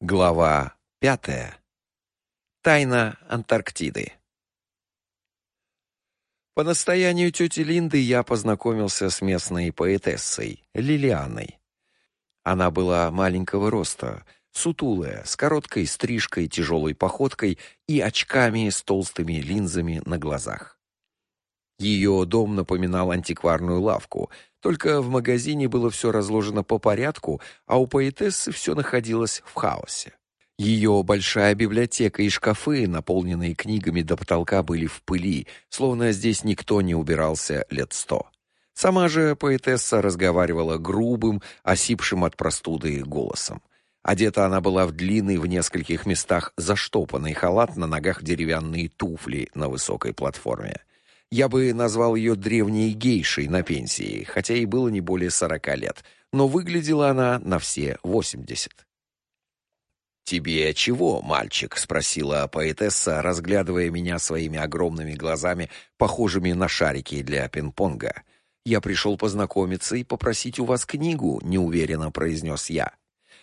Глава пятая. Тайна Антарктиды. По настоянию тети Линды я познакомился с местной поэтессой Лилианой. Она была маленького роста, сутулая, с короткой стрижкой, тяжелой походкой и очками с толстыми линзами на глазах. Ее дом напоминал антикварную лавку, только в магазине было все разложено по порядку, а у поэтессы все находилось в хаосе. Ее большая библиотека и шкафы, наполненные книгами до потолка, были в пыли, словно здесь никто не убирался лет сто. Сама же поэтесса разговаривала грубым, осипшим от простуды голосом. Одета она была в длинный в нескольких местах заштопанный халат, на ногах деревянные туфли на высокой платформе. Я бы назвал ее древней гейшей на пенсии, хотя ей было не более сорока лет, но выглядела она на все восемьдесят. «Тебе чего, мальчик?» — спросила поэтесса, разглядывая меня своими огромными глазами, похожими на шарики для пинг-понга. «Я пришел познакомиться и попросить у вас книгу», — неуверенно произнес я.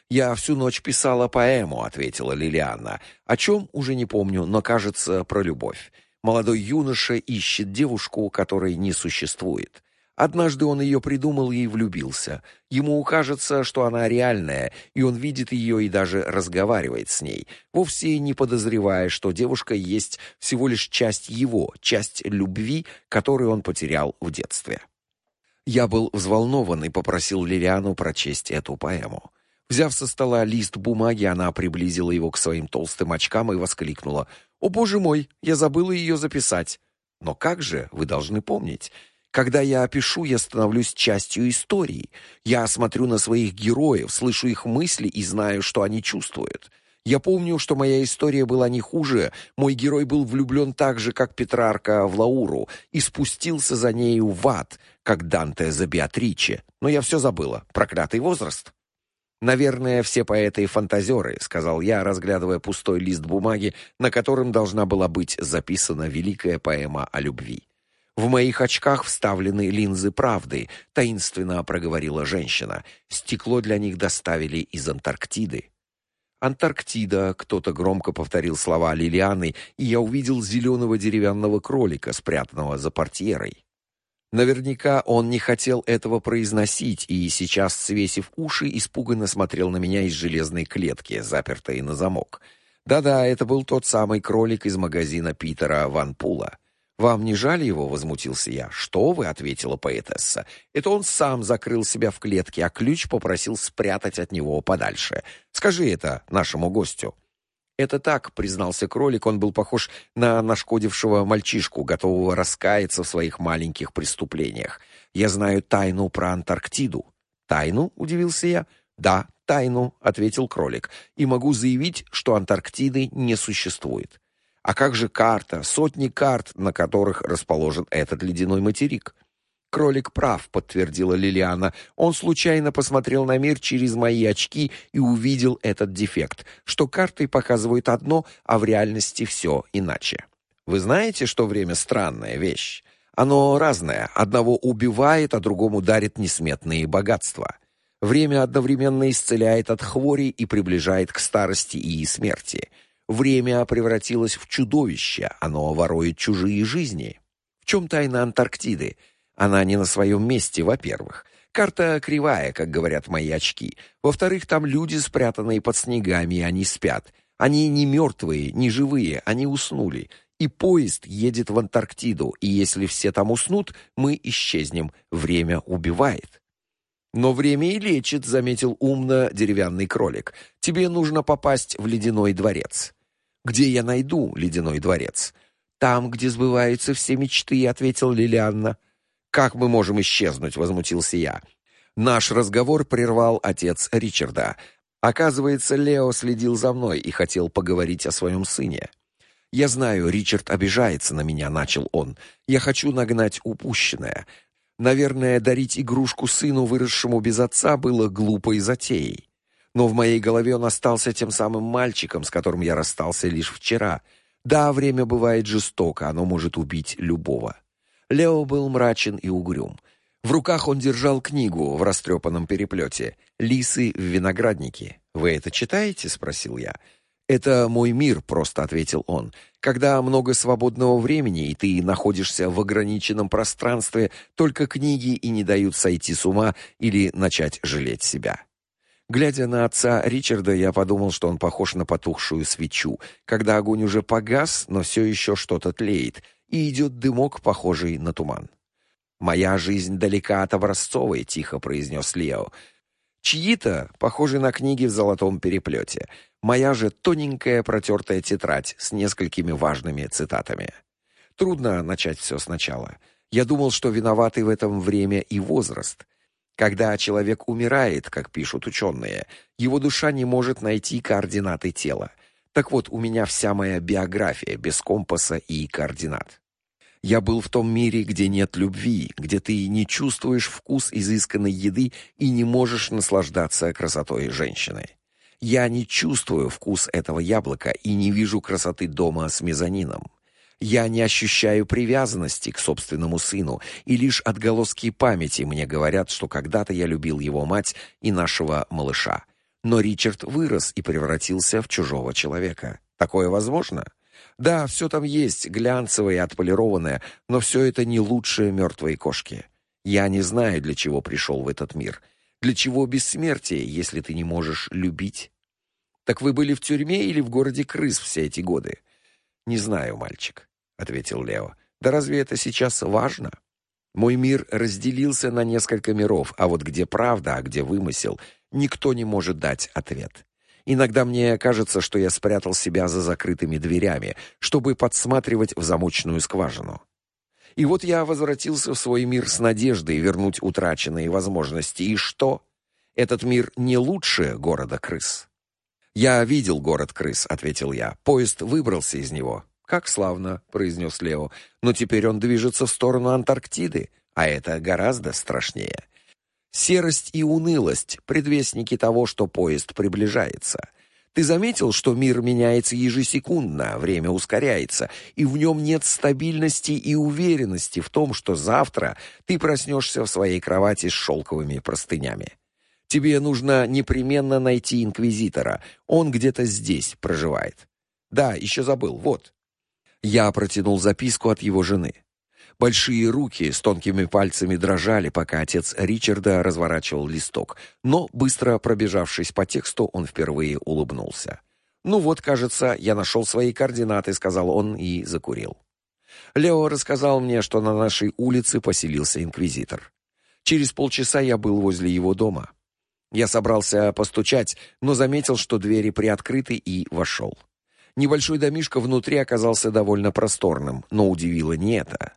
«Я всю ночь писала поэму», — ответила Лилиана. «О чем, уже не помню, но, кажется, про любовь. Молодой юноша ищет девушку, которой не существует. Однажды он ее придумал и влюбился. Ему кажется, что она реальная, и он видит ее и даже разговаривает с ней, вовсе не подозревая, что девушка есть всего лишь часть его, часть любви, которую он потерял в детстве. Я был взволнован и попросил Лилиану прочесть эту поэму. Взяв со стола лист бумаги, она приблизила его к своим толстым очкам и воскликнула: "О, боже мой, я забыла ее записать". Но как же, вы должны помнить, когда я опишу, я становлюсь частью истории. Я смотрю на своих героев, слышу их мысли и знаю, что они чувствуют. Я помню, что моя история была не хуже. Мой герой был влюблен так же, как Петрарка в Лауру, и спустился за нею в ад, как Данте за Беатриче. Но я все забыла. Проклятый возраст. Наверное, все поэты и фантазеры, сказал я, разглядывая пустой лист бумаги, на котором должна была быть записана великая поэма о любви. В моих очках вставлены линзы правды, таинственно проговорила женщина. Стекло для них доставили из Антарктиды. Антарктида, кто-то громко повторил слова Лилианы, и я увидел зеленого деревянного кролика, спрятанного за портьерой. Наверняка он не хотел этого произносить и сейчас, свесив уши, испуганно смотрел на меня из железной клетки, запертой на замок. Да-да, это был тот самый кролик из магазина Питера Ван Пула. Вам не жаль его, возмутился я. Что вы, ответила поэтесса. Это он сам закрыл себя в клетке, а ключ попросил спрятать от него подальше. Скажи это нашему гостю. Это так, признался кролик, он был похож на нашкодившего мальчишку, готового раскаяться в своих маленьких преступлениях. Я знаю тайну про Антарктиду. Тайну? удивился я. Да, тайну, ответил кролик. И могу заявить, что Антарктиды не существует. А как же карта, сотни карт, на которых расположен этот ледяной материк? Кролик прав, подтвердила Лилиана. Он случайно посмотрел на мир через мои очки и увидел этот дефект, что карты показывают одно, а в реальности все иначе. Вы знаете, что время странная вещь. Оно разное. Одного убивает, а другому дарит несметные богатства. Время одновременно исцеляет от хвори и приближает к старости и смерти. Время превратилось в чудовище, оно ворует чужие жизни. В чем тайна Антарктиды? Она не на своем месте, во-первых. Карта кривая, как говорят мои очки. Во-вторых, там люди, спрятанные под снегами, и они спят. Они не мертвые, не живые, они уснули. И поезд едет в Антарктиду, и если все там уснут, мы исчезнем. Время убивает. Но время и лечит, заметил умно деревянный кролик. Тебе нужно попасть в ледяной дворец. Где я найду ледяной дворец? Там, где сбываются все мечты, ответил Лилианна. Как мы можем исчезнуть, возмутился я. Наш разговор прервал отец Ричарда. Оказывается, Лео следил за мной и хотел поговорить о своем сыне. Я знаю, Ричард обижается на меня, начал он. Я хочу нагнать упущенное. Наверное, дарить игрушку сыну, выросшему без отца, было глупой затеей. Но в моей голове он остался тем самым мальчиком, с которым я расстался лишь вчера. Да, время бывает жестоко, оно может убить любого. Лео был мрачен и угрюм. В руках он держал книгу в растрепанном переплете «Лисы в винограднике». «Вы это читаете?» — спросил я. «Это мой мир», — просто ответил он. «Когда много свободного времени, и ты находишься в ограниченном пространстве, только книги и не дают сойти с ума или начать жалеть себя». Глядя на отца Ричарда, я подумал, что он похож на потухшую свечу, когда огонь уже погас, но все еще что-то тлеет, и идет дымок, похожий на туман. «Моя жизнь далека от образцовой», — тихо произнес Лео. «Чьи-то похожи на книги в золотом переплете. Моя же тоненькая протертая тетрадь с несколькими важными цитатами. Трудно начать все сначала. Я думал, что виноваты в этом время и возраст. Когда человек умирает, как пишут ученые, его душа не может найти координаты тела. Так вот, у меня вся моя биография без компаса и координат. Я был в том мире, где нет любви, где ты не чувствуешь вкус изысканной еды и не можешь наслаждаться красотой женщины. Я не чувствую вкус этого яблока и не вижу красоты дома с мезонином. Я не ощущаю привязанности к собственному сыну, и лишь отголоски памяти мне говорят, что когда-то я любил его мать и нашего малыша. Но Ричард вырос и превратился в чужого человека. Такое возможно? Да, все там есть, глянцевое и отполированное, но все это не лучше мертвой кошки. Я не знаю, для чего пришел в этот мир. Для чего бессмертие, если ты не можешь любить? Так вы были в тюрьме или в городе крыс все эти годы? Не знаю, мальчик, ответил Лео. Да разве это сейчас важно? Мой мир разделился на несколько миров, а вот где правда, а где вымысел, никто не может дать ответ. Иногда мне кажется, что я спрятал себя за закрытыми дверями, чтобы подсматривать в замочную скважину. И вот я возвратился в свой мир с надеждой вернуть утраченные возможности. И что? Этот мир не лучше города крыс. «Я видел город крыс», — ответил я. «Поезд выбрался из него». «Как славно», — произнес Лео. «Но теперь он движется в сторону Антарктиды, а это гораздо страшнее». Серость и унылость — предвестники того, что поезд приближается. Ты заметил, что мир меняется ежесекундно, время ускоряется, и в нем нет стабильности и уверенности в том, что завтра ты проснешься в своей кровати с шелковыми простынями. Тебе нужно непременно найти инквизитора. Он где-то здесь проживает. Да, еще забыл. Вот. Я протянул записку от его жены. Большие руки с тонкими пальцами дрожали, пока отец Ричарда разворачивал листок, но быстро пробежавшись по тексту, он впервые улыбнулся. Ну вот, кажется, я нашел свои координаты, сказал он и закурил. Лео рассказал мне, что на нашей улице поселился инквизитор. Через полчаса я был возле его дома. Я собрался постучать, но заметил, что двери приоткрыты и вошел. Небольшой домишко внутри оказался довольно просторным, но удивило не это.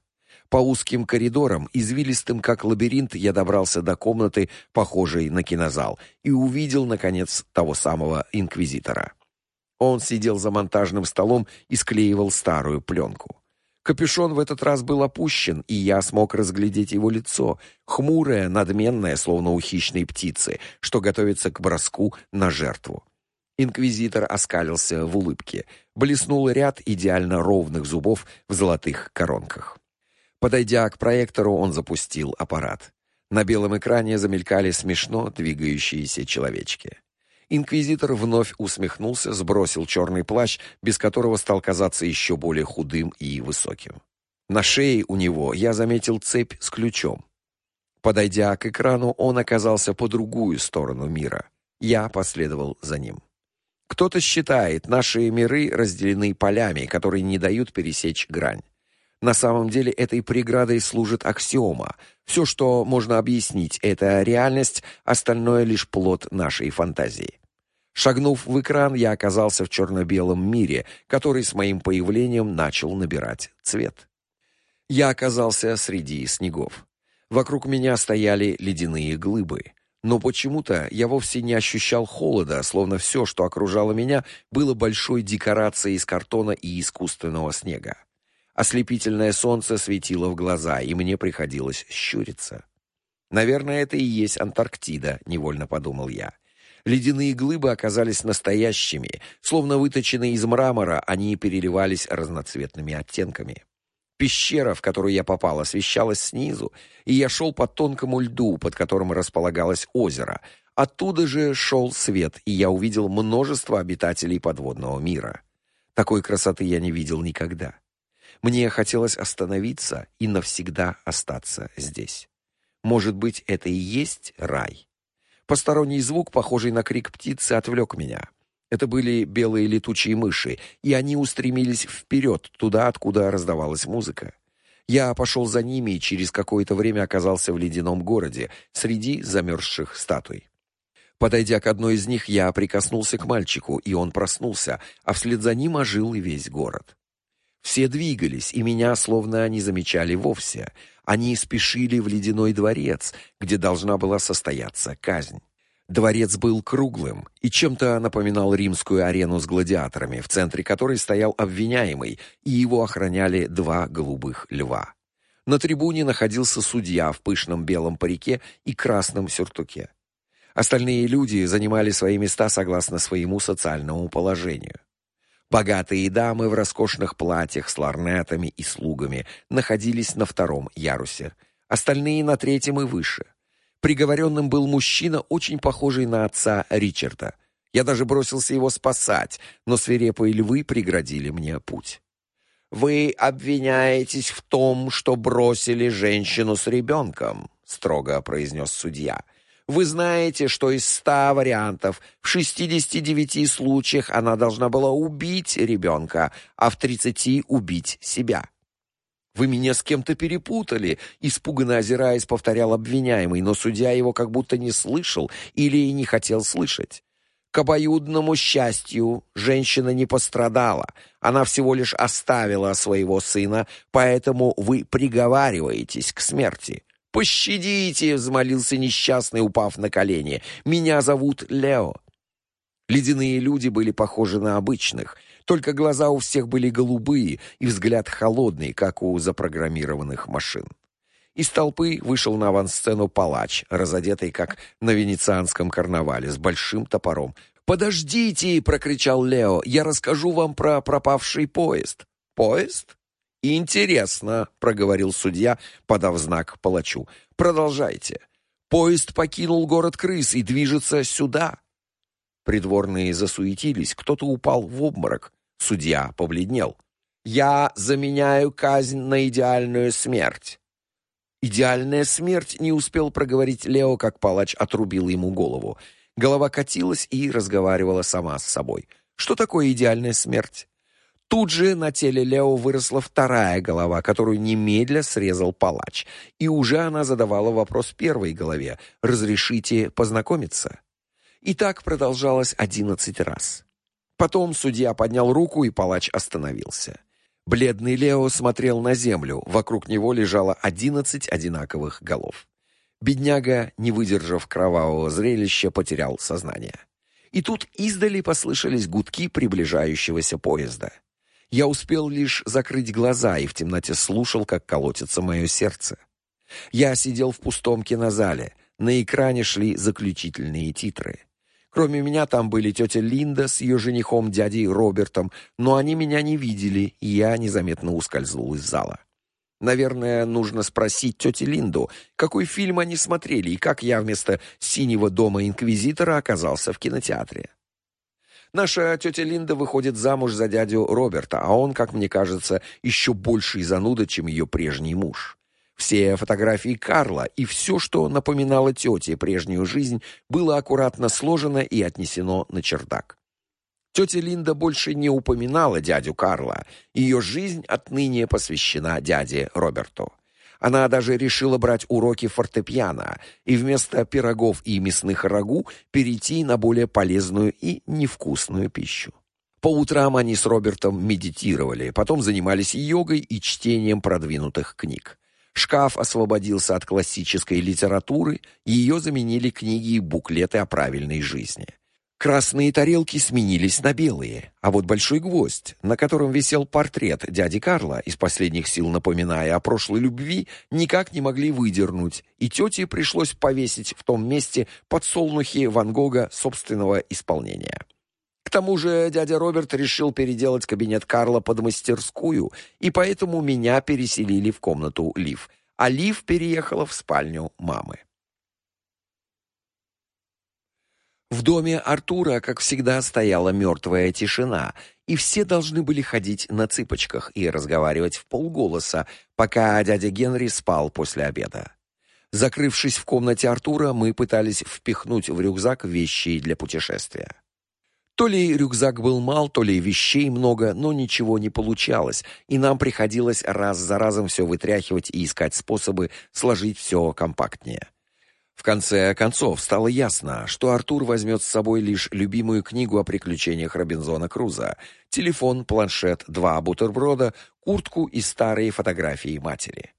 По узким коридорам, извилистым как лабиринт, я добрался до комнаты, похожей на кинозал, и увидел наконец того самого инквизитора. Он сидел за монтажным столом и склеивал старую пленку. Капюшон в этот раз был опущен, и я смог разглядеть его лицо, хмурое, надменное, словно у хищной птицы, что готовится к броску на жертву. Инквизитор оскалился в улыбке. Блеснул ряд идеально ровных зубов в золотых коронках. Подойдя к проектору, он запустил аппарат. На белом экране замелькали смешно двигающиеся человечки. Инквизитор вновь усмехнулся, сбросил черный плащ, без которого стал казаться еще более худым и высоким. На шее у него я заметил цепь с ключом. Подойдя к экрану, он оказался по другую сторону мира. Я последовал за ним. Кто-то считает, наши миры разделены полями, которые не дают пересечь грань. На самом деле этой преградой служит аксиома. Все, что можно объяснить, это реальность, остальное лишь плод нашей фантазии. Шагнув в экран, я оказался в черно белом мире, который с моим появлением начал набирать цвет. Я оказался среди снегов. Вокруг меня стояли ледяные глыбы. Но почему-то я вовсе не ощущал холода, словно все, что окружало меня, было большой декорацией из картона и искусственного снега. Ослепительное солнце светило в глаза, и мне приходилось щуриться. Наверное, это и есть Антарктида, невольно подумал я. Ледяные глыбы оказались настоящими, словно выточенные из мрамора, они переливались разноцветными оттенками. Пещера, в которую я попал, освещалась снизу, и я шел по тонкому льду, под которым располагалось озеро. Оттуда же шел свет, и я увидел множество обитателей подводного мира. Такой красоты я не видел никогда. Мне хотелось остановиться и навсегда остаться здесь. Может быть, это и есть рай. Посторонний звук, похожий на крик птицы, отвлек меня. Это были белые летучие мыши, и они устремились вперед, туда, откуда раздавалась музыка. Я пошел за ними и через какое-то время оказался в ледяном городе, среди замерзших статуй. Подойдя к одной из них, я прикоснулся к мальчику, и он проснулся, а вслед за ним ожил и весь город. Все двигались, и меня словно не замечали вовсе. Они спешили в ледяной дворец, где должна была состояться казнь. Дворец был круглым и чем-то напоминал римскую арену с гладиаторами, в центре которой стоял обвиняемый, и его охраняли два голубых льва. На трибуне находился судья в пышном белом парике и красном сюртуке. Остальные люди занимали свои места согласно своему социальному положению. Богатые дамы в роскошных платьях с ларнетами и слугами находились на втором ярусе, остальные на третьем и выше. Приговоренным был мужчина, очень похожий на отца Ричарда. Я даже бросился его спасать, но свирепые львы преградили мне путь. Вы обвиняетесь в том, что бросили женщину с ребенком», — строго произнес судья. Вы знаете, что из ста вариантов в 69 случаях она должна была убить ребенка, а в 30 убить себя. Вы меня с кем-то перепутали, испуганно озираясь, повторял обвиняемый, но судья его как будто не слышал или не хотел слышать. К обоюдному счастью, женщина не пострадала. Она всего лишь оставила своего сына, поэтому вы приговариваетесь к смерти. «Пощадите!» — взмолился несчастный, упав на колени. «Меня зовут Лео». Ледяные люди были похожи на обычных, только глаза у всех были голубые и взгляд холодный, как у запрограммированных машин. Из толпы вышел на авансцену палач, разодетый как на венецианском карнавале, с большим топором. «Подождите!» — прокричал Лео. «Я расскажу вам про пропавший поезд». «Поезд?» «Интересно», — проговорил судья, подав знак палачу. «Продолжайте. Поезд покинул город крыс и движется сюда». Придворные засуетились, кто-то упал в обморок. Судья побледнел. «Я заменяю казнь на идеальную смерть». «Идеальная смерть» не успел проговорить Лео, как палач отрубил ему голову. Голова катилась и разговаривала сама с собой. «Что такое идеальная смерть?» Тут же на теле Лео выросла вторая голова, которую немедля срезал палач. И уже она задавала вопрос первой голове «Разрешите познакомиться?» И так продолжалось одиннадцать раз. Потом судья поднял руку, и палач остановился. Бледный Лео смотрел на землю, вокруг него лежало одиннадцать одинаковых голов. Бедняга, не выдержав кровавого зрелища, потерял сознание. И тут издали послышались гудки приближающегося поезда. Я успел лишь закрыть глаза и в темноте слушал, как колотится мое сердце. Я сидел в пустом кинозале. На экране шли заключительные титры. Кроме меня там были тетя Линда с ее женихом дядей Робертом, но они меня не видели, и я незаметно ускользнул из зала. Наверное, нужно спросить тети Линду, какой фильм они смотрели и как я вместо «Синего дома инквизитора» оказался в кинотеатре. Наша тетя Линда выходит замуж за дядю Роберта, а он, как мне кажется, еще больший зануда, чем ее прежний муж. Все фотографии Карла и все, что напоминало тете прежнюю жизнь, было аккуратно сложено и отнесено на чердак. Тетя Линда больше не упоминала дядю Карла. Ее жизнь отныне посвящена дяде Роберту. Она даже решила брать уроки фортепиано и вместо пирогов и мясных рагу перейти на более полезную и невкусную пищу. По утрам они с Робертом медитировали, потом занимались йогой и чтением продвинутых книг. Шкаф освободился от классической литературы, ее заменили книги и буклеты о правильной жизни. Красные тарелки сменились на белые, а вот большой гвоздь, на котором висел портрет дяди Карла, из последних сил напоминая о прошлой любви, никак не могли выдернуть, и тете пришлось повесить в том месте подсолнухи Ван Гога собственного исполнения. К тому же дядя Роберт решил переделать кабинет Карла под мастерскую, и поэтому меня переселили в комнату Лив, а Лив переехала в спальню мамы. В доме Артура, как всегда, стояла мертвая тишина, и все должны были ходить на цыпочках и разговаривать в полголоса, пока дядя Генри спал после обеда. Закрывшись в комнате Артура, мы пытались впихнуть в рюкзак вещи для путешествия. То ли рюкзак был мал, то ли вещей много, но ничего не получалось, и нам приходилось раз за разом все вытряхивать и искать способы сложить все компактнее. В конце концов стало ясно, что Артур возьмет с собой лишь любимую книгу о приключениях Робинзона Круза, телефон, планшет, два бутерброда, куртку и старые фотографии матери.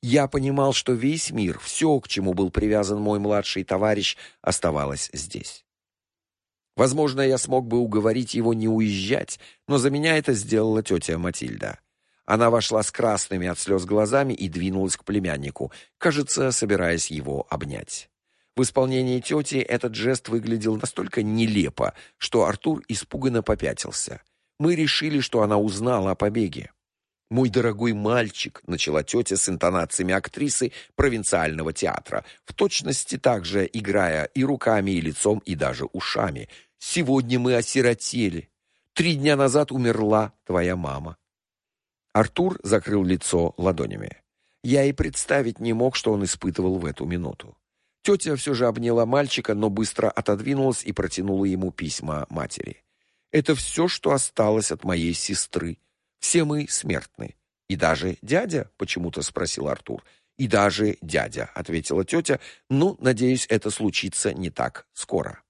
Я понимал, что весь мир, все, к чему был привязан мой младший товарищ, оставалось здесь. Возможно, я смог бы уговорить его не уезжать, но за меня это сделала тетя Матильда. Она вошла с красными от слез глазами и двинулась к племяннику, кажется, собираясь его обнять. В исполнении тети этот жест выглядел настолько нелепо, что Артур испуганно попятился. Мы решили, что она узнала о побеге. «Мой дорогой мальчик», — начала тетя с интонациями актрисы провинциального театра, в точности также играя и руками, и лицом, и даже ушами. «Сегодня мы осиротели. Три дня назад умерла твоя мама». Артур закрыл лицо ладонями. Я и представить не мог, что он испытывал в эту минуту. Тетя все же обняла мальчика, но быстро отодвинулась и протянула ему письма матери. Это все, что осталось от моей сестры. Все мы смертны. И даже дядя, почему-то спросил Артур. И даже дядя, ответила тетя. Ну, надеюсь, это случится не так скоро.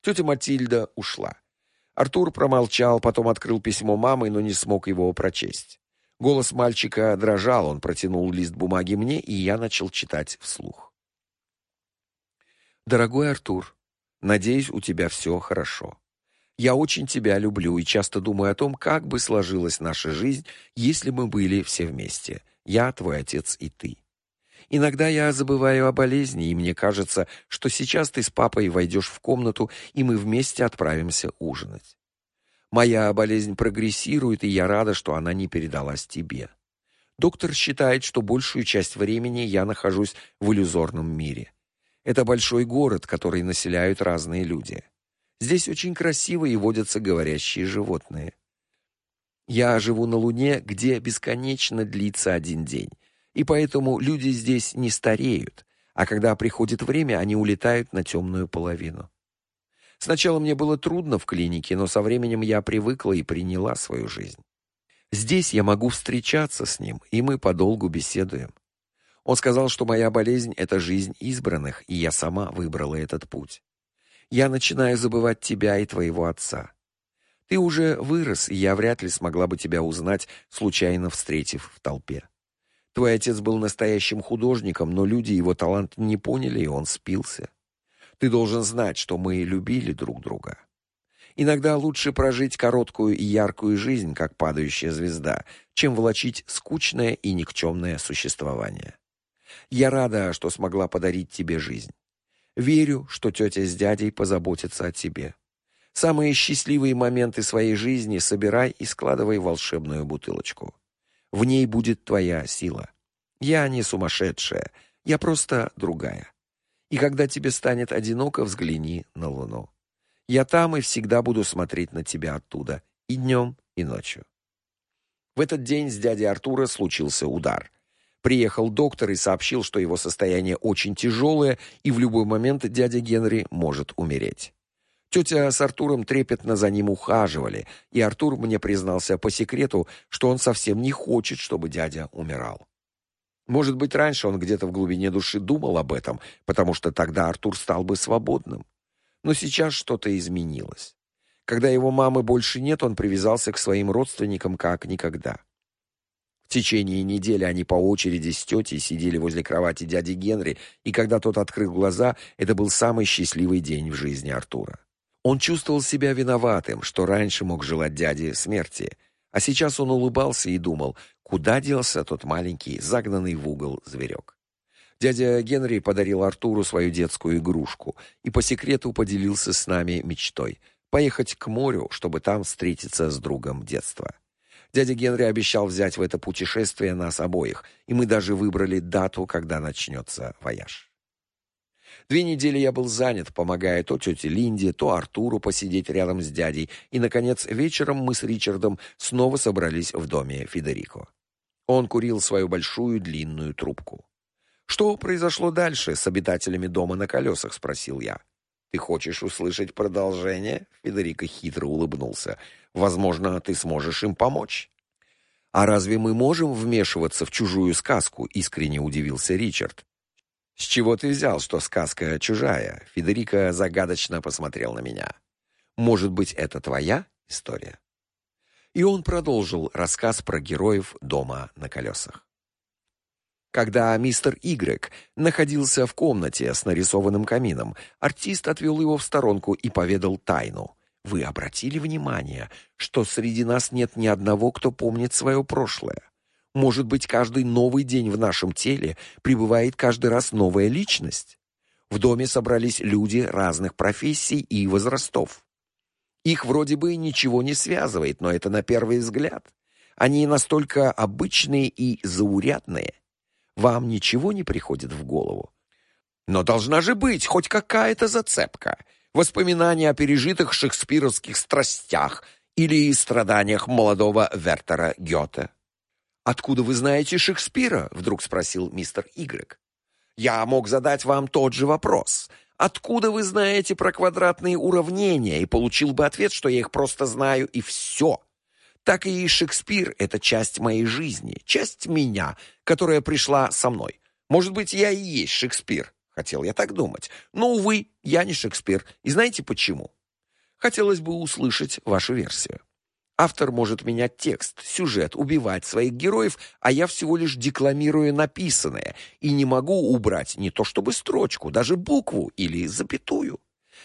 Тетя Матильда ушла. Артур промолчал, потом открыл письмо мамы, но не смог его прочесть. Голос мальчика дрожал, он протянул лист бумаги мне, и я начал читать вслух. Дорогой Артур, надеюсь, у тебя все хорошо. Я очень тебя люблю и часто думаю о том, как бы сложилась наша жизнь, если мы были все вместе. Я, твой отец и ты. Иногда я забываю о болезни, и мне кажется, что сейчас ты с папой войдешь в комнату, и мы вместе отправимся ужинать. Моя болезнь прогрессирует, и я рада, что она не передалась тебе. Доктор считает, что большую часть времени я нахожусь в иллюзорном мире. Это большой город, который населяют разные люди. Здесь очень красиво и водятся говорящие животные. Я живу на Луне, где бесконечно длится один день и поэтому люди здесь не стареют, а когда приходит время, они улетают на темную половину. Сначала мне было трудно в клинике, но со временем я привыкла и приняла свою жизнь. Здесь я могу встречаться с ним, и мы подолгу беседуем. Он сказал, что моя болезнь это жизнь избранных, и я сама выбрала этот путь. Я начинаю забывать тебя и твоего отца. Ты уже вырос, и я вряд ли смогла бы тебя узнать, случайно встретив в толпе. Твой отец был настоящим художником, но люди его талант не поняли, и он спился. Ты должен знать, что мы любили друг друга. Иногда лучше прожить короткую и яркую жизнь, как падающая звезда, чем влачить скучное и никчемное существование. Я рада, что смогла подарить тебе жизнь. Верю, что тетя с дядей позаботятся о тебе. Самые счастливые моменты своей жизни собирай и складывай в волшебную бутылочку. В ней будет твоя сила. Я не сумасшедшая, я просто другая. И когда тебе станет одиноко, взгляни на луну. Я там и всегда буду смотреть на тебя оттуда, и днем, и ночью. В этот день с дядей Артура случился удар. Приехал доктор и сообщил, что его состояние очень тяжелое, и в любой момент дядя Генри может умереть. Тетя с Артуром трепетно за ним ухаживали, и Артур мне признался по секрету, что он совсем не хочет, чтобы дядя умирал. Может быть, раньше он где-то в глубине души думал об этом, потому что тогда Артур стал бы свободным. Но сейчас что-то изменилось. Когда его мамы больше нет, он привязался к своим родственникам как никогда. В течение недели они по очереди с тетей сидели возле кровати дяди Генри, и когда тот открыл глаза, это был самый счастливый день в жизни Артура. Он чувствовал себя виноватым, что раньше мог желать дяде смерти, а сейчас он улыбался и думал, куда делся тот маленький, загнанный в угол зверек. Дядя Генри подарил Артуру свою детскую игрушку и по секрету поделился с нами мечтой поехать к морю, чтобы там встретиться с другом детства. Дядя Генри обещал взять в это путешествие нас обоих, и мы даже выбрали дату, когда начнется вояж. Две недели я был занят, помогая то тете Линде, то Артуру посидеть рядом с дядей, и наконец вечером мы с Ричардом снова собрались в доме Федерико. Он курил свою большую длинную трубку. Что произошло дальше с обитателями дома на колесах?» — спросил я. Ты хочешь услышать продолжение? Федерико хитро улыбнулся. Возможно, ты сможешь им помочь. А разве мы можем вмешиваться в чужую сказку? искренне удивился Ричард. С чего ты взял, что сказка чужая? Федерико загадочно посмотрел на меня. Может быть, это твоя история? И он продолжил рассказ про героев дома на колесах. Когда мистер Игрек находился в комнате с нарисованным камином, артист отвел его в сторонку и поведал тайну. Вы обратили внимание, что среди нас нет ни одного, кто помнит свое прошлое? Может быть, каждый новый день в нашем теле пребывает каждый раз новая личность? В доме собрались люди разных профессий и возрастов. Их вроде бы ничего не связывает, но это на первый взгляд. Они настолько обычные и заурядные – вам ничего не приходит в голову? Но должна же быть хоть какая-то зацепка. Воспоминания о пережитых шекспировских страстях или страданиях молодого Вертера Гёте. «Откуда вы знаете Шекспира?» — вдруг спросил мистер Игрек. «Я мог задать вам тот же вопрос. Откуда вы знаете про квадратные уравнения?» И получил бы ответ, что я их просто знаю, и все так и Шекспир — это часть моей жизни, часть меня, которая пришла со мной. Может быть, я и есть Шекспир, хотел я так думать. Но, увы, я не Шекспир. И знаете почему? Хотелось бы услышать вашу версию. Автор может менять текст, сюжет, убивать своих героев, а я всего лишь декламирую написанное и не могу убрать не то чтобы строчку, даже букву или запятую.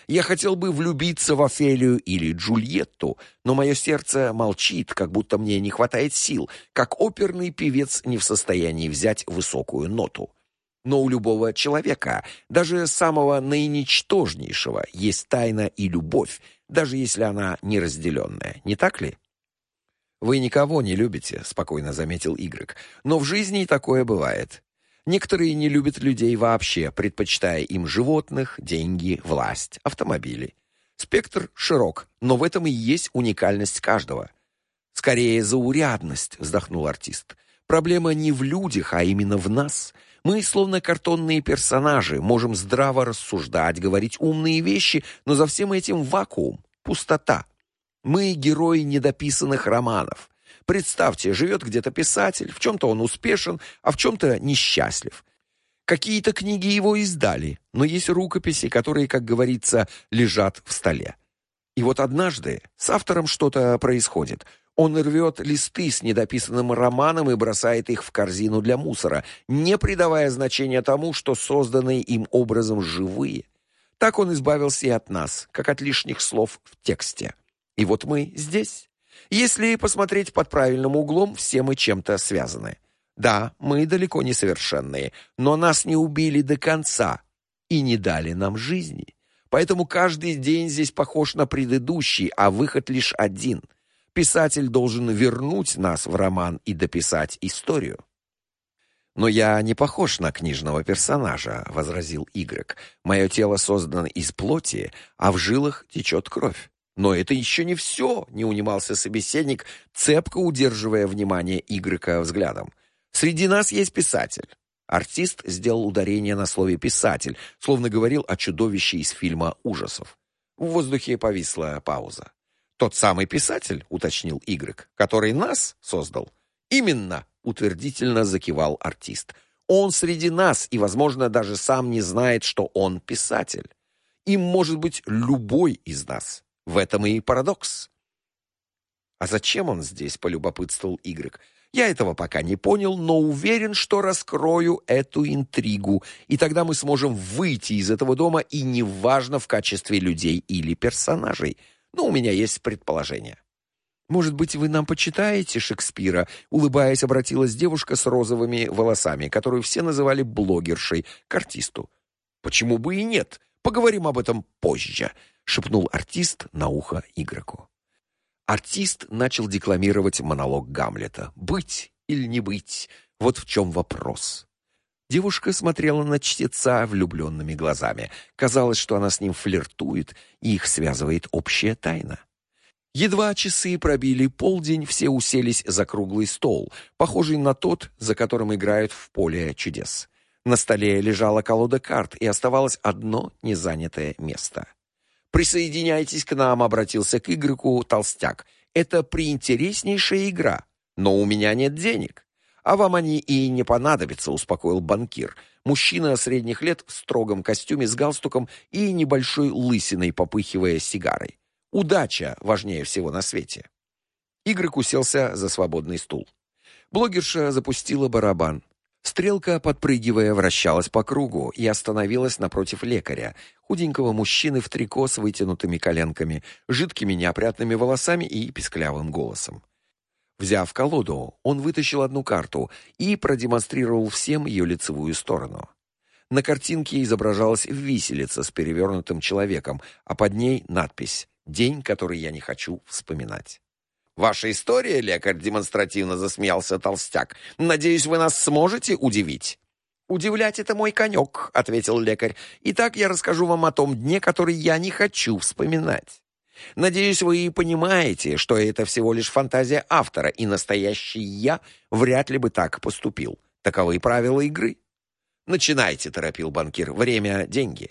Я хотел бы влюбиться в Офелию или Джульетту, но мое сердце молчит, как будто мне не хватает сил, как оперный певец не в состоянии взять высокую ноту. Но у любого человека, даже самого наиничтожнейшего, есть тайна и любовь, даже если она неразделенная, не так ли? Вы никого не любите, спокойно заметил Игрек. Но в жизни и такое бывает. Некоторые не любят людей вообще, предпочитая им животных, деньги, власть, автомобили. Спектр широк, но в этом и есть уникальность каждого. Скорее заурядность, вздохнул артист. Проблема не в людях, а именно в нас. Мы словно картонные персонажи, можем здраво рассуждать, говорить умные вещи, но за всем этим вакуум, пустота. Мы герои недописанных романов. Представьте, живет где-то писатель, в чем то он успешен, а в чем то несчастлив. Какие-то книги его издали, но есть рукописи, которые, как говорится, лежат в столе. И вот однажды с автором что-то происходит. Он рвет листы с недописанным романом и бросает их в корзину для мусора, не придавая значения тому, что созданные им образом живые. Так он избавился и от нас, как от лишних слов в тексте. И вот мы здесь. Если посмотреть под правильным углом, все мы чем-то связаны. Да, мы далеко не совершенные, но нас не убили до конца и не дали нам жизни. Поэтому каждый день здесь похож на предыдущий, а выход лишь один. Писатель должен вернуть нас в роман и дописать историю. Но я не похож на книжного персонажа, возразил Игрек. Мое тело создано из плоти, а в жилах течет кровь. Но это еще не все, не унимался собеседник, цепко удерживая внимание Игрека взглядом. Среди нас есть писатель. Артист сделал ударение на слове писатель, словно говорил о чудовище из фильма ужасов. В воздухе повисла пауза. Тот самый писатель, уточнил Игрек, который нас создал. Именно, утвердительно закивал артист. Он среди нас и, возможно, даже сам не знает, что он писатель. Им может быть любой из нас. В этом и парадокс. А зачем он здесь, полюбопытствовал Игрек. Я этого пока не понял, но уверен, что раскрою эту интригу, и тогда мы сможем выйти из этого дома, и неважно в качестве людей или персонажей. Но у меня есть предположение. Может быть, вы нам почитаете Шекспира? улыбаясь, обратилась девушка с розовыми волосами, которую все называли блогершей, к артисту. Почему бы и нет? Поговорим об этом позже. Шепнул артист на ухо игроку. Артист начал декламировать монолог Гамлета. Быть или не быть? Вот в чем вопрос. Девушка смотрела на чтеца влюбленными глазами. Казалось, что она с ним флиртует, и их связывает общая тайна. Едва часы пробили полдень, все уселись за круглый стол, похожий на тот, за которым играют в поле чудес. На столе лежала колода карт, и оставалось одно незанятое место. «Присоединяйтесь к нам», — обратился к игроку толстяк. «Это приинтереснейшая игра, но у меня нет денег». «А вам они и не понадобятся», — успокоил банкир. Мужчина средних лет в строгом костюме с галстуком и небольшой лысиной, попыхивая сигарой. Удача важнее всего на свете. Игрок уселся за свободный стул. Блогерша запустила барабан. Стрелка, подпрыгивая, вращалась по кругу и остановилась напротив лекаря, худенького мужчины в трико с вытянутыми коленками, жидкими неопрятными волосами и писклявым голосом. Взяв колоду, он вытащил одну карту и продемонстрировал всем ее лицевую сторону. На картинке изображалась виселица с перевернутым человеком, а под ней надпись День, который я не хочу вспоминать. Ваша история, лекарь демонстративно засмеялся толстяк. Надеюсь, вы нас сможете удивить. Удивлять это мой конек», — ответил лекарь. Итак, я расскажу вам о том дне, который я не хочу вспоминать. Надеюсь, вы понимаете, что это всего лишь фантазия автора, и настоящий я вряд ли бы так поступил. Таковы правила игры. Начинайте, торопил банкир. Время деньги.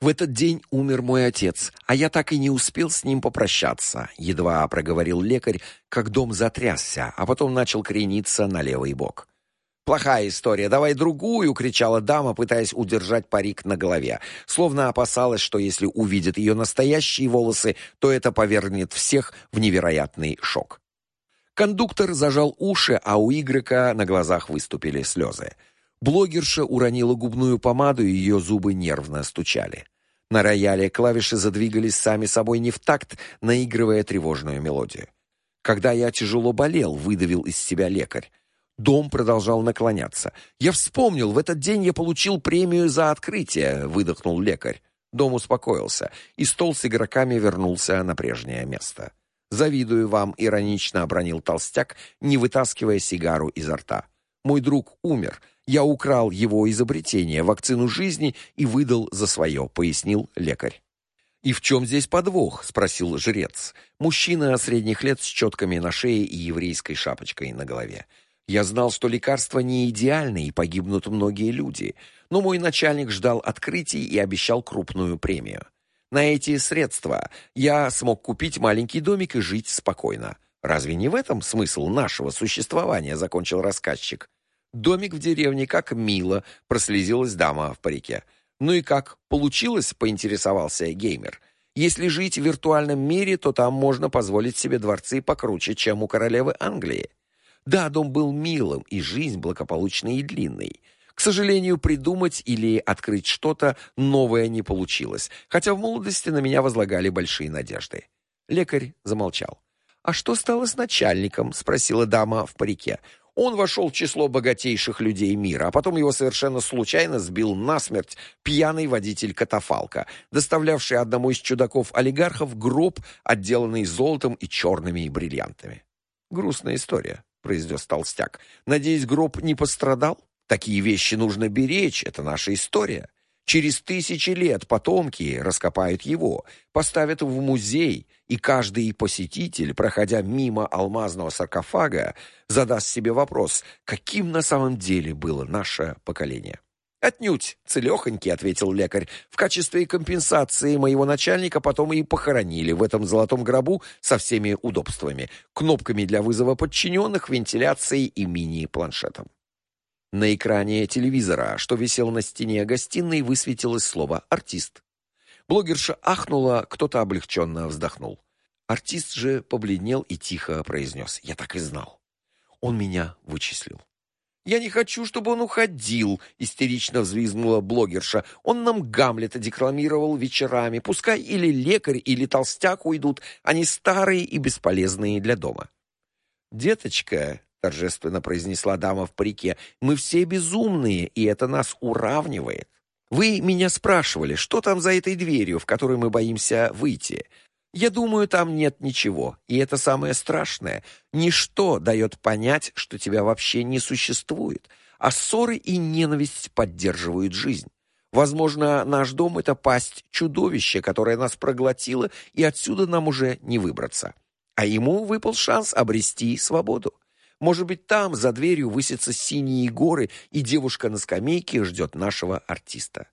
В этот день умер мой отец, а я так и не успел с ним попрощаться. Едва проговорил лекарь, как дом затрясся, а потом начал крениться на левый бок. Плохая история, давай другую, кричала дама, пытаясь удержать парик на голове, словно опасалась, что если увидит ее настоящие волосы, то это повергнет всех в невероятный шок. Кондуктор зажал уши, а у игрока на глазах выступили слезы. Блогерша уронила губную помаду, и ее зубы нервно стучали. На рояле клавиши задвигались сами собой не в такт, наигрывая тревожную мелодию. Когда я тяжело болел, выдавил из себя лекарь. Дом продолжал наклоняться. Я вспомнил, в этот день я получил премию за открытие, выдохнул лекарь. Дом успокоился, и стол с игроками вернулся на прежнее место. Завидую вам, иронично обронил толстяк, не вытаскивая сигару изо рта. Мой друг умер, я украл его изобретение, вакцину жизни, и выдал за свое», — пояснил лекарь. «И в чем здесь подвох?» — спросил жрец. Мужчина средних лет с четками на шее и еврейской шапочкой на голове. «Я знал, что лекарство не идеальное и погибнут многие люди, но мой начальник ждал открытий и обещал крупную премию. На эти средства я смог купить маленький домик и жить спокойно. Разве не в этом смысл нашего существования?» — закончил рассказчик. Домик в деревне, как мило, прослезилась дама в парике. Ну и как, получилось, поинтересовался геймер. Если жить в виртуальном мире, то там можно позволить себе дворцы покруче, чем у королевы Англии. Да, дом был милым, и жизнь благополучной и длинной. К сожалению, придумать или открыть что-то новое не получилось, хотя в молодости на меня возлагали большие надежды. Лекарь замолчал. «А что стало с начальником?» — спросила дама в парике. Он вошел в число богатейших людей мира, а потом его совершенно случайно сбил насмерть пьяный водитель катафалка, доставлявший одному из чудаков-олигархов гроб, отделанный золотом и черными бриллиантами. «Грустная история», — произнес толстяк. «Надеюсь, гроб не пострадал? Такие вещи нужно беречь, это наша история». Через тысячи лет потомки раскопают его, поставят в музей, и каждый посетитель, проходя мимо алмазного саркофага, задаст себе вопрос, каким на самом деле было наше поколение. «Отнюдь, целехонький», — ответил лекарь. «В качестве компенсации моего начальника потом и похоронили в этом золотом гробу со всеми удобствами, кнопками для вызова подчиненных, вентиляцией и мини-планшетом». На экране телевизора, что висел на стене гостиной, высветилось слово «артист». Блогерша ахнула, кто-то облегченно вздохнул. Артист же побледнел и тихо произнес «Я так и знал». Он меня вычислил. «Я не хочу, чтобы он уходил», — истерично взвизгнула блогерша. «Он нам Гамлета декламировал вечерами. Пускай или лекарь, или толстяк уйдут. Они старые и бесполезные для дома». «Деточка», торжественно произнесла дама в парике. Мы все безумные, и это нас уравнивает. Вы меня спрашивали, что там за этой дверью, в которую мы боимся выйти. Я думаю, там нет ничего, и это самое страшное. Ничто дает понять, что тебя вообще не существует, а ссоры и ненависть поддерживают жизнь. Возможно, наш дом это пасть чудовища, которое нас проглотило, и отсюда нам уже не выбраться. А ему выпал шанс обрести свободу. Может быть, там за дверью высятся синие горы, и девушка на скамейке ждет нашего артиста.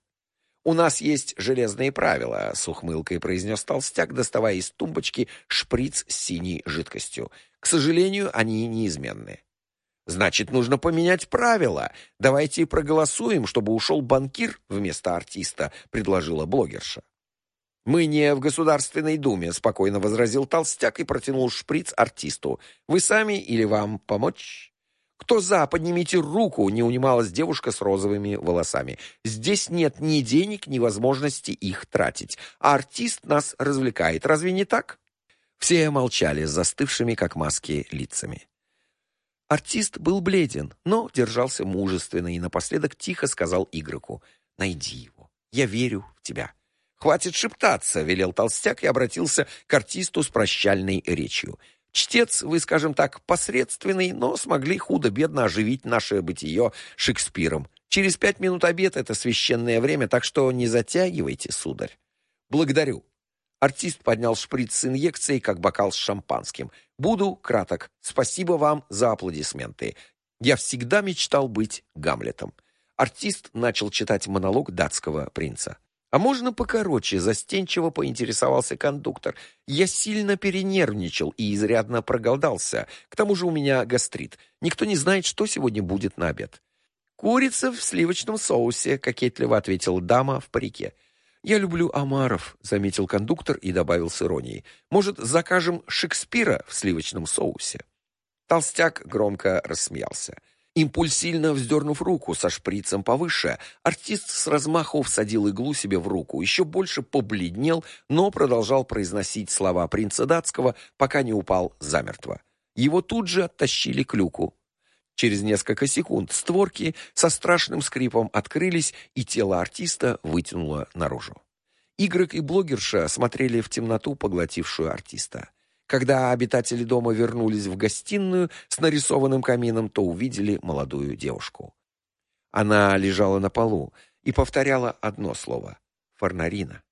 У нас есть железные правила, с ухмылкой произнес толстяк, доставая из тумбочки шприц с синей жидкостью. К сожалению, они неизменны. Значит, нужно поменять правила. Давайте проголосуем, чтобы ушел банкир вместо артиста, предложила блогерша. Мы не в Государственной Думе, спокойно возразил толстяк и протянул шприц артисту. Вы сами или вам помочь? Кто за, поднимите руку, не унималась девушка с розовыми волосами. Здесь нет ни денег, ни возможности их тратить. А артист нас развлекает. Разве не так? Все молчали с застывшими как маски лицами. Артист был бледен, но держался мужественно и напоследок тихо сказал игроку: "Найди его. Я верю в тебя". «Хватит шептаться», — велел толстяк и обратился к артисту с прощальной речью. «Чтец, вы, скажем так, посредственный, но смогли худо-бедно оживить наше бытие Шекспиром. Через пять минут обед — это священное время, так что не затягивайте, сударь». «Благодарю». Артист поднял шприц с инъекцией, как бокал с шампанским. «Буду краток. Спасибо вам за аплодисменты. Я всегда мечтал быть Гамлетом». Артист начал читать монолог датского принца. А можно покороче, застенчиво поинтересовался кондуктор. Я сильно перенервничал и изрядно проголодался. К тому же у меня гастрит. Никто не знает, что сегодня будет на обед. Курица в сливочном соусе, кокетливо ответила дама в парике. Я люблю омаров, заметил кондуктор и добавил с иронией. Может, закажем Шекспира в сливочном соусе? Толстяк громко рассмеялся. Импульсивно вздернув руку со шприцем повыше, артист с размаху всадил иглу себе в руку, еще больше побледнел, но продолжал произносить слова принца датского, пока не упал замертво. Его тут же оттащили к люку. Через несколько секунд створки со страшным скрипом открылись, и тело артиста вытянуло наружу. Игрок и блогерша смотрели в темноту, поглотившую артиста. Когда обитатели дома вернулись в гостиную с нарисованным камином, то увидели молодую девушку. Она лежала на полу и повторяла одно слово: Фарнарина.